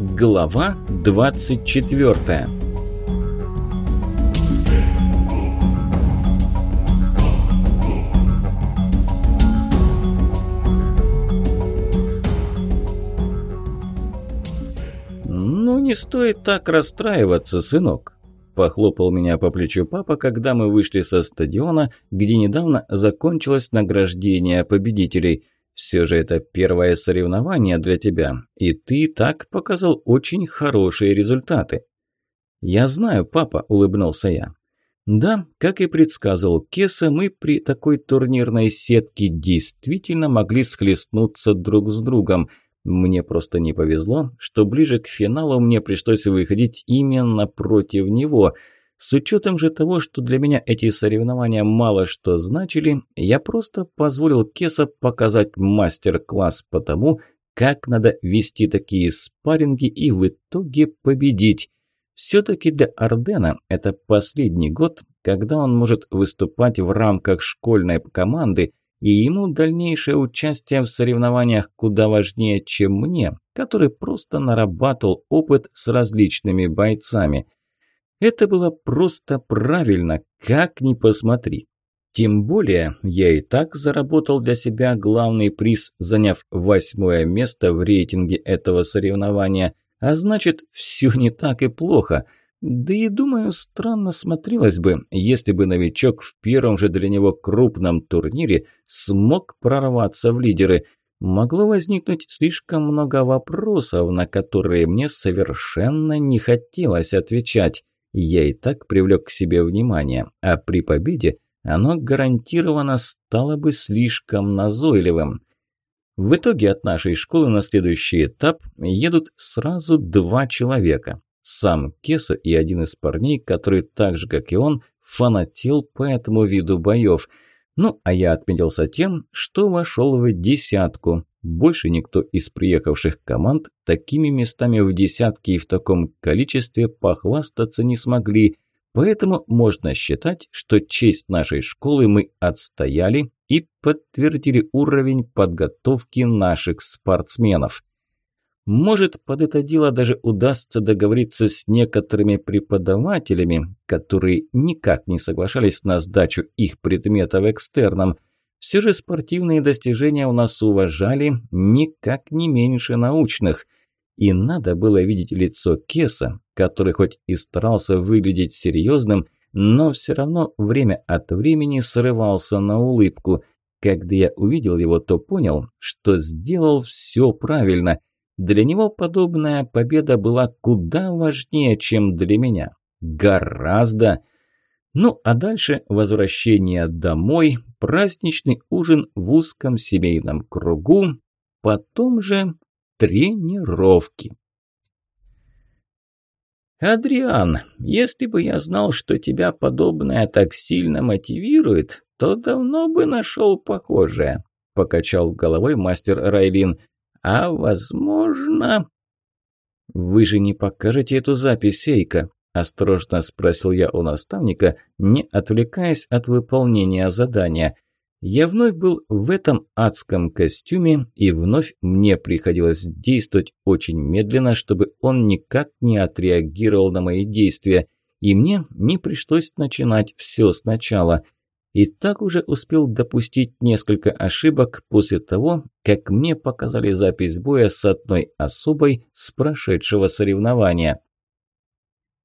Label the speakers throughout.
Speaker 1: Глава 24 «Ну, не стоит так расстраиваться, сынок», – похлопал меня по плечу папа, когда мы вышли со стадиона, где недавно закончилось награждение победителей – все же это первое соревнование для тебя, и ты так показал очень хорошие результаты». «Я знаю, папа», – улыбнулся я. Да, как и предсказывал Кеса, мы при такой турнирной сетке действительно могли схлестнуться друг с другом. Мне просто не повезло, что ближе к финалу мне пришлось выходить именно против него – с учетом же того, что для меня эти соревнования мало что значили, я просто позволил Кеса показать мастер-класс по тому, как надо вести такие спарринги и в итоге победить. Все-таки для Ардена это последний год, когда он может выступать в рамках школьной команды, и ему дальнейшее участие в соревнованиях куда важнее, чем мне, который просто нарабатывал опыт с различными бойцами – это было просто правильно, как ни посмотри. Тем более, я и так заработал для себя главный приз, заняв восьмое место в рейтинге этого соревнования, а значит, все не так и плохо. Да и, думаю, странно смотрелось бы, если бы новичок в первом же для него крупном турнире смог прорваться в лидеры. Могло возникнуть слишком много вопросов, на которые мне совершенно не хотелось отвечать. Я и так привлек к себе внимание, а при победе оно гарантированно стало бы слишком назойливым. В итоге от нашей школы на следующий этап едут сразу два человека. Сам Кесо и один из парней, который так же, как и он, фанател по этому виду боев. Ну, а я отметился тем, что вошел в десятку. Больше никто из приехавших команд такими местами в десятке и в таком количестве похвастаться не смогли, поэтому можно считать, что честь нашей школы мы отстояли и подтвердили уровень подготовки наших спортсменов. Может, под это дело даже удастся договориться с некоторыми преподавателями, которые никак не соглашались на сдачу их предметов экстерном – все же спортивные достижения у нас уважали никак не меньше научных. И надо было видеть лицо Кеса, который хоть и старался выглядеть серьезным, но все равно время от времени срывался на улыбку. Когда я увидел его, то понял, что сделал все правильно. Для него подобная победа была куда важнее, чем для меня. Гораздо. Ну, а дальше возвращение домой, праздничный ужин в узком семейном кругу, потом же тренировки. «Адриан, если бы я знал, что тебя подобное так сильно мотивирует, то давно бы нашел похожее», – покачал головой мастер Райлин. «А возможно...» «Вы же не покажете эту запись, Сейка?» – осторожно спросил я у наставника, не отвлекаясь от выполнения задания. Я вновь был в этом адском костюме, и вновь мне приходилось действовать очень медленно, чтобы он никак не отреагировал на мои действия, и мне не пришлось начинать все сначала. И так уже успел допустить несколько ошибок после того, как мне показали запись боя с одной особой с прошедшего соревнования.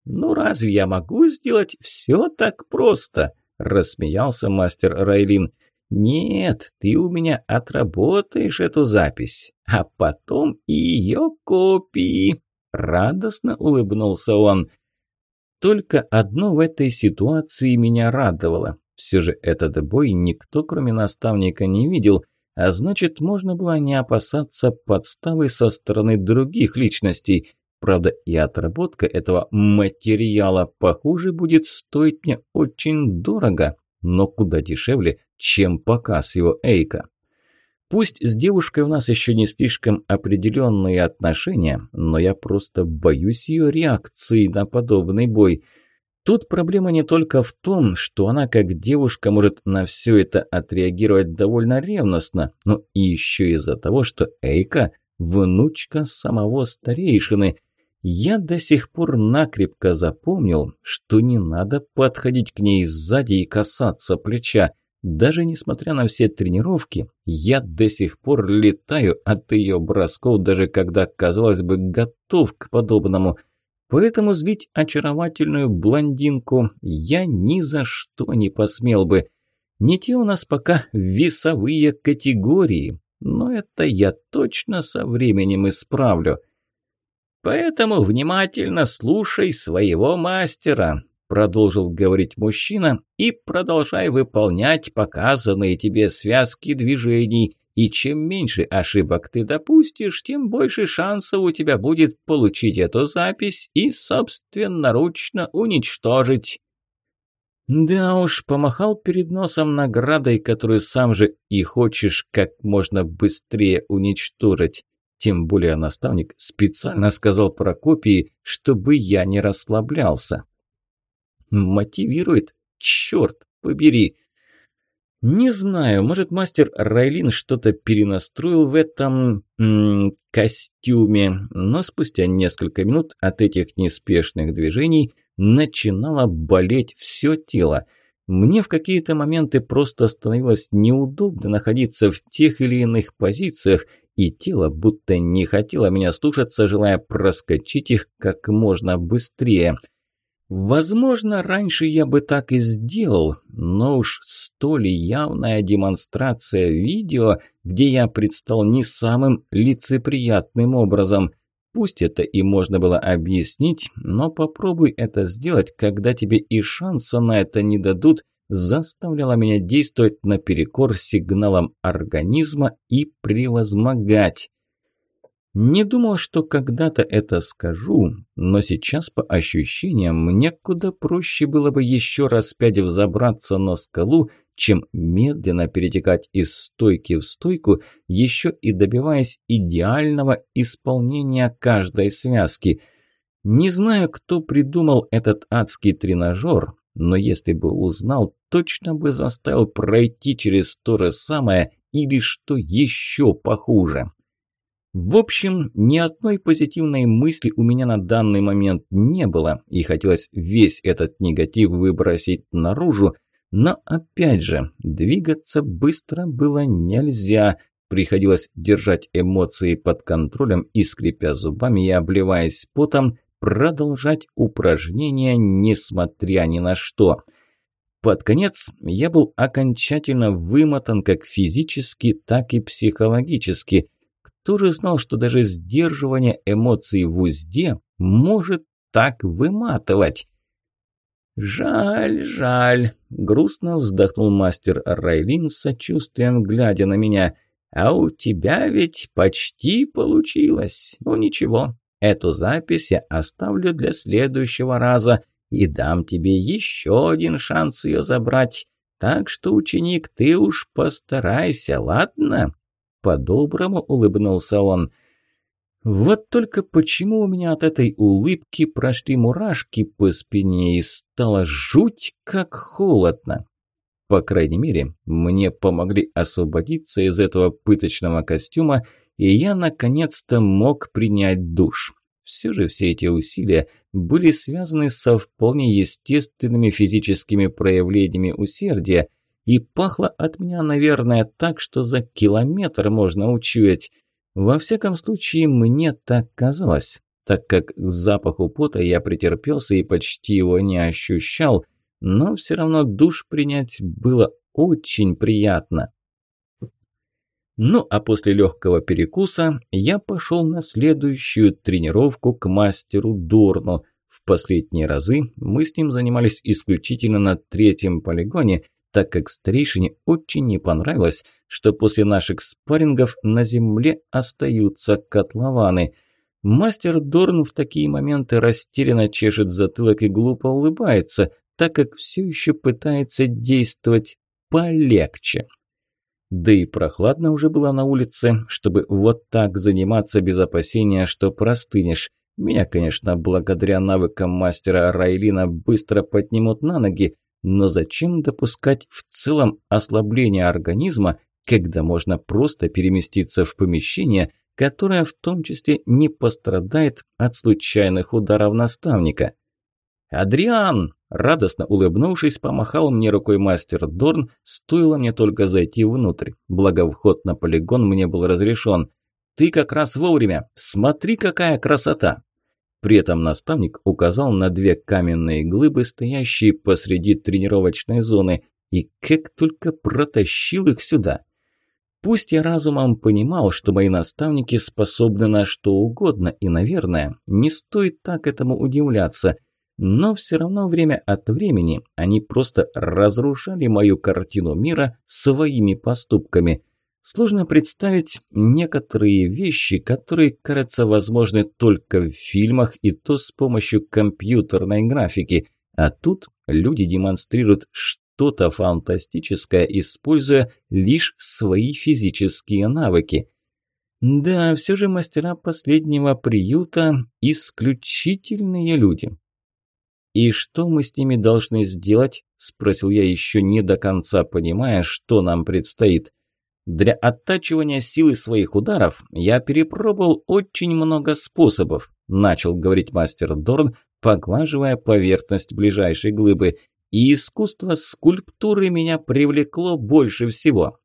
Speaker 1: «Ну разве я могу сделать все так просто?» – рассмеялся мастер Райлин. «Нет, ты у меня отработаешь эту запись, а потом и ее копии!» Радостно улыбнулся он. Только одно в этой ситуации меня радовало. Все же этот бой никто, кроме наставника, не видел, а значит, можно было не опасаться подставы со стороны других личностей. Правда, и отработка этого материала, похоже, будет стоить мне очень дорого, но куда дешевле, чем показ его Эйка. Пусть с девушкой у нас еще не слишком определенные отношения, но я просто боюсь ее реакции на подобный бой. Тут проблема не только в том, что она как девушка может на все это отреагировать довольно ревностно, но и еще из-за того, что Эйка – внучка самого старейшины – Я до сих пор накрепко запомнил, что не надо подходить к ней сзади и касаться плеча. Даже несмотря на все тренировки, я до сих пор летаю от ее бросков, даже когда, казалось бы, готов к подобному. Поэтому злить очаровательную блондинку я ни за что не посмел бы. Не те у нас пока весовые категории, но это я точно со временем исправлю. Поэтому внимательно слушай своего мастера, продолжил говорить мужчина, и продолжай выполнять показанные тебе связки движений. И чем меньше ошибок ты допустишь, тем больше шансов у тебя будет получить эту запись и собственноручно уничтожить. Да уж, помахал перед носом наградой, которую сам же и хочешь как можно быстрее уничтожить. Тем более наставник специально сказал Прокопии, чтобы я не расслаблялся. Мотивирует? Черт побери! Не знаю, может мастер Райлин что-то перенастроил в этом м -м, костюме, но спустя несколько минут от этих неспешных движений начинало болеть все тело. Мне в какие-то моменты просто становилось неудобно находиться в тех или иных позициях, и тело будто не хотело меня слушаться, желая проскочить их как можно быстрее – Возможно, раньше я бы так и сделал, но уж столь явная демонстрация видео, где я предстал не самым лицеприятным образом. Пусть это и можно было объяснить, но попробуй это сделать, когда тебе и шанса на это не дадут, заставляло меня действовать наперекор сигналам организма и превозмогать. Не думал, что когда-то это скажу, но сейчас по ощущениям мне куда проще было бы еще раз пять взобраться на скалу, чем медленно перетекать из стойки в стойку, еще и добиваясь идеального исполнения каждой связки. Не знаю, кто придумал этот адский тренажер, но если бы узнал, точно бы заставил пройти через то же самое или что еще похуже. В общем, ни одной позитивной мысли у меня на данный момент не было, и хотелось весь этот негатив выбросить наружу, но опять же, двигаться быстро было нельзя, приходилось держать эмоции под контролем и, скрипя зубами и обливаясь потом, продолжать упражнения, несмотря ни на что. Под конец я был окончательно вымотан как физически, так и психологически – кто же знал, что даже сдерживание эмоций в узде может так выматывать? «Жаль, жаль», – грустно вздохнул мастер Райлин сочувствием, глядя на меня. «А у тебя ведь почти получилось. Ну ничего, эту запись я оставлю для следующего раза и дам тебе еще один шанс ее забрать. Так что, ученик, ты уж постарайся, ладно?» По-доброму улыбнулся он. Вот только почему у меня от этой улыбки прошли мурашки по спине и стало жуть как холодно. По крайней мере, мне помогли освободиться из этого пыточного костюма, и я наконец-то мог принять душ. Все же все эти усилия были связаны со вполне естественными физическими проявлениями усердия, и пахло от меня, наверное, так, что за километр можно учуять. Во всяком случае, мне так казалось, так как к запаху пота я претерпелся и почти его не ощущал, но все равно душ принять было очень приятно. Ну а после легкого перекуса я пошел на следующую тренировку к мастеру Дурну. В последние разы мы с ним занимались исключительно на третьем полигоне – так как старейшине очень не понравилось, что после наших спаррингов на земле остаются котлованы. Мастер Дорн в такие моменты растерянно чешет затылок и глупо улыбается, так как все еще пытается действовать полегче. Да и прохладно уже было на улице, чтобы вот так заниматься без опасения, что простынешь. Меня, конечно, благодаря навыкам мастера Райлина быстро поднимут на ноги, но зачем допускать в целом ослабление организма, когда можно просто переместиться в помещение, которая в том числе не пострадает от случайных ударов наставника. «Адриан!» – радостно улыбнувшись, помахал мне рукой мастер Дорн, стоило мне только зайти внутрь, благо вход на полигон мне был разрешен. «Ты как раз вовремя! Смотри, какая красота!» При этом наставник указал на две каменные глыбы, стоящие посреди тренировочной зоны, и как только протащил их сюда. Пусть я разумом понимал, что мои наставники способны на что угодно, и, наверное, не стоит так этому удивляться, но все равно время от времени они просто разрушали мою картину мира своими поступками. Сложно представить некоторые вещи, которые кажутся возможны только в фильмах и то с помощью компьютерной графики, а тут люди демонстрируют что-то фантастическое, используя лишь свои физические навыки. Да, все же мастера последнего приюта – исключительные люди. «И что мы с ними должны сделать?» – спросил я, еще не до конца понимая, что нам предстоит. Для оттачивания силы своих ударов я перепробовал очень много способов, начал говорить мастер Дорн, поглаживая поверхность ближайшей глыбы, и искусство скульптуры меня привлекло больше всего.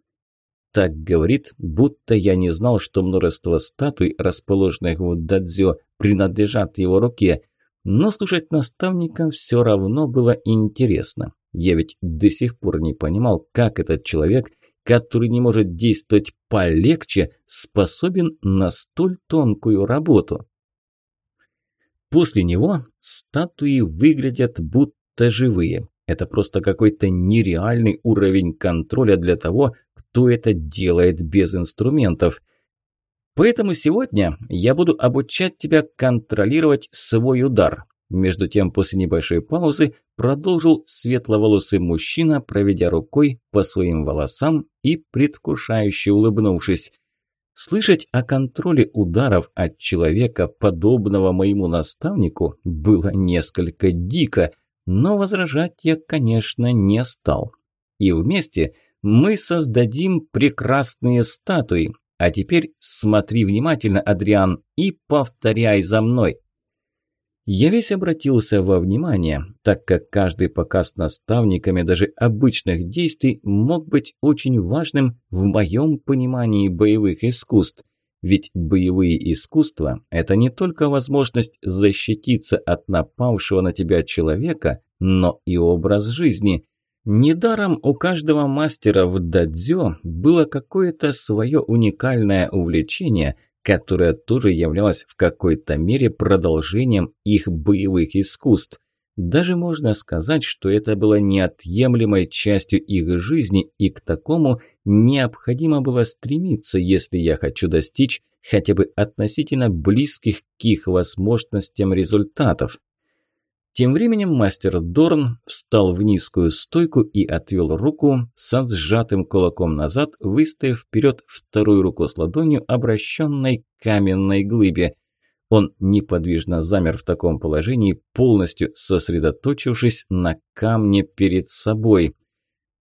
Speaker 1: Так говорит, будто я не знал, что множество статуй, расположенных в Дадзё, принадлежат его руке, но слушать наставника все равно было интересно. Я ведь до сих пор не понимал, как этот человек, который не может действовать полегче, способен на столь тонкую работу. После него статуи выглядят будто живые. Это просто какой-то нереальный уровень контроля для того, кто это делает без инструментов. Поэтому сегодня я буду обучать тебя контролировать свой удар. Между тем, после небольшой паузы продолжил светловолосый мужчина, проведя рукой по своим волосам и предвкушающе улыбнувшись. Слышать о контроле ударов от человека, подобного моему наставнику, было несколько дико, но возражать я, конечно, не стал. И вместе мы создадим прекрасные статуи, а теперь смотри внимательно, Адриан, и повторяй за мной. Я весь обратился во внимание, так как каждый показ наставниками даже обычных действий мог быть очень важным в моем понимании боевых искусств. Ведь боевые искусства – это не только возможность защититься от напавшего на тебя человека, но и образ жизни. Недаром у каждого мастера в дадзё было какое-то свое уникальное увлечение, которое тоже являлось в какой-то мере продолжением их боевых искусств. Даже можно сказать, что это было неотъемлемой частью их жизни, и к такому необходимо было стремиться, если я хочу достичь хотя бы относительно близких к их возможностям результатов. Тем временем мастер Дорн встал в низкую стойку и отвел руку с сжатым кулаком назад, выставив вперед вторую руку с ладонью, обращенной к каменной глыбе. Он неподвижно замер в таком положении, полностью сосредоточившись на камне перед собой.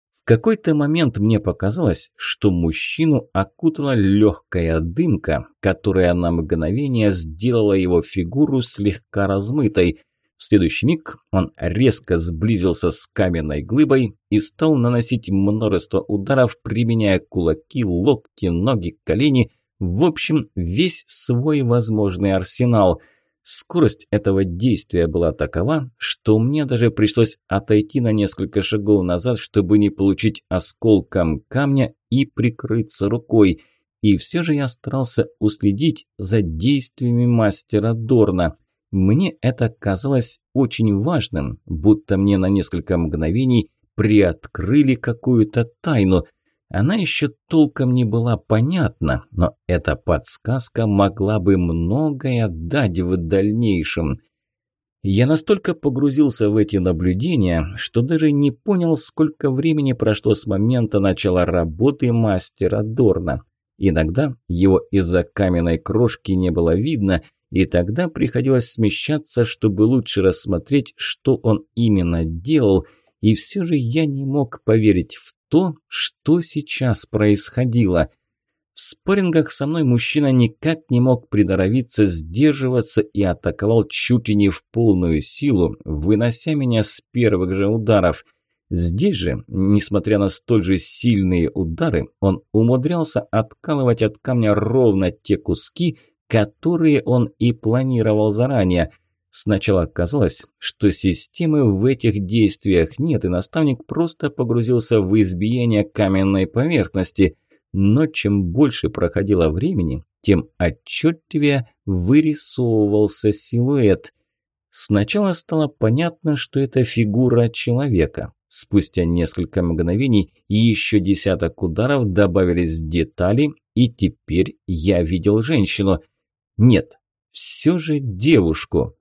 Speaker 1: В какой-то момент мне показалось, что мужчину окутала легкая дымка, которая на мгновение сделала его фигуру слегка размытой – в следующий миг он резко сблизился с каменной глыбой и стал наносить множество ударов, применяя кулаки, локти, ноги, колени, в общем, весь свой возможный арсенал. Скорость этого действия была такова, что мне даже пришлось отойти на несколько шагов назад, чтобы не получить осколком камня и прикрыться рукой. И все же я старался уследить за действиями мастера Дорна – мне это казалось очень важным, будто мне на несколько мгновений приоткрыли какую-то тайну. Она еще толком не была понятна, но эта подсказка могла бы многое дать в дальнейшем. Я настолько погрузился в эти наблюдения, что даже не понял, сколько времени прошло с момента начала работы мастера Дорна. Иногда его из-за каменной крошки не было видно – и тогда приходилось смещаться, чтобы лучше рассмотреть, что он именно делал, и все же я не мог поверить в то, что сейчас происходило. В спаррингах со мной мужчина никак не мог приноровиться, сдерживаться и атаковал чуть ли не в полную силу, вынося меня с первых же ударов. Здесь же, несмотря на столь же сильные удары, он умудрялся откалывать от камня ровно те куски, которые он и планировал заранее. Сначала казалось, что системы в этих действиях нет, и наставник просто погрузился в избиение каменной поверхности – но чем больше проходило времени, тем отчетливее вырисовывался силуэт. Сначала стало понятно, что это фигура человека. Спустя несколько мгновений и еще десяток ударов добавились детали, и теперь я видел женщину. Нет, все же девушку.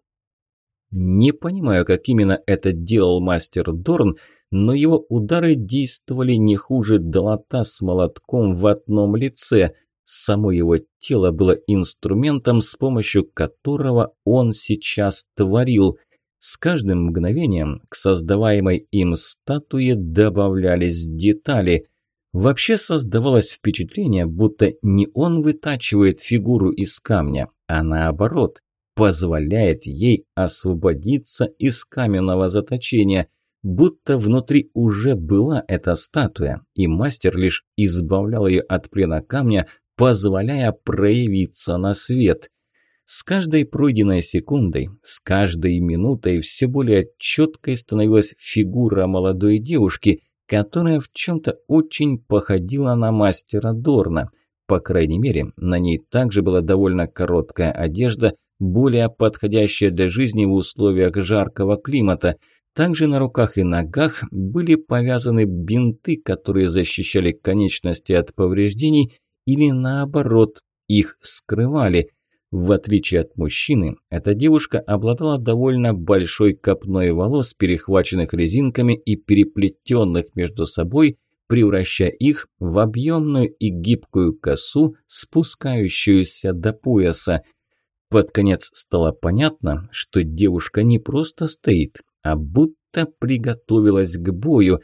Speaker 1: Не понимаю, как именно это делал мастер Дорн, но его удары действовали не хуже долота с молотком в одном лице. Само его тело было инструментом, с помощью которого он сейчас творил. С каждым мгновением к создаваемой им статуе добавлялись детали. Вообще создавалось впечатление, будто не он вытачивает фигуру из камня, а наоборот, позволяет ей освободиться из каменного заточения – будто внутри уже была эта статуя, и мастер лишь избавлял ее от плена камня, позволяя проявиться на свет. С каждой пройденной секундой, с каждой минутой все более четкой становилась фигура молодой девушки, которая в чем-то очень походила на мастера Дорна. По крайней мере, на ней также была довольно короткая одежда, более подходящая для жизни в условиях жаркого климата – также на руках и ногах были повязаны бинты, которые защищали конечности от повреждений или наоборот, их скрывали. В отличие от мужчины, эта девушка обладала довольно большой копной волос, перехваченных резинками и переплетенных между собой, превращая их в объемную и гибкую косу, спускающуюся до пояса. Под конец стало понятно, что девушка не просто стоит, а будто приготовилась к бою.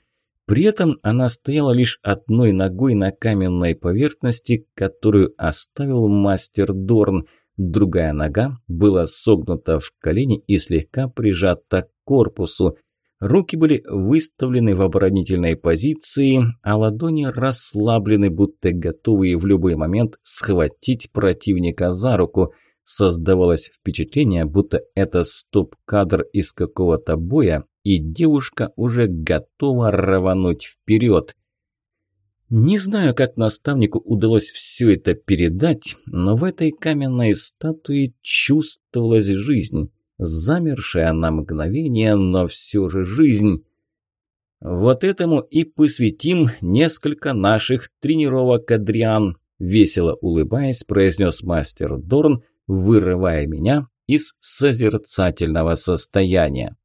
Speaker 1: При этом она стояла лишь одной ногой на каменной поверхности, которую оставил мастер Дорн. Другая нога была согнута в колени и слегка прижата к корпусу. Руки были выставлены в оборонительной позиции, а ладони расслаблены, будто готовые в любой момент схватить противника за руку – Создавалось впечатление, будто это стоп-кадр из какого-то боя, и девушка уже готова рвануть вперед. Не знаю, как наставнику удалось все это передать, но в этой каменной статуе чувствовалась жизнь, замершая на мгновение, но все же жизнь. «Вот этому и посвятим несколько наших тренировок, Адриан», весело улыбаясь, произнес мастер Дорн, вырывая меня из созерцательного состояния.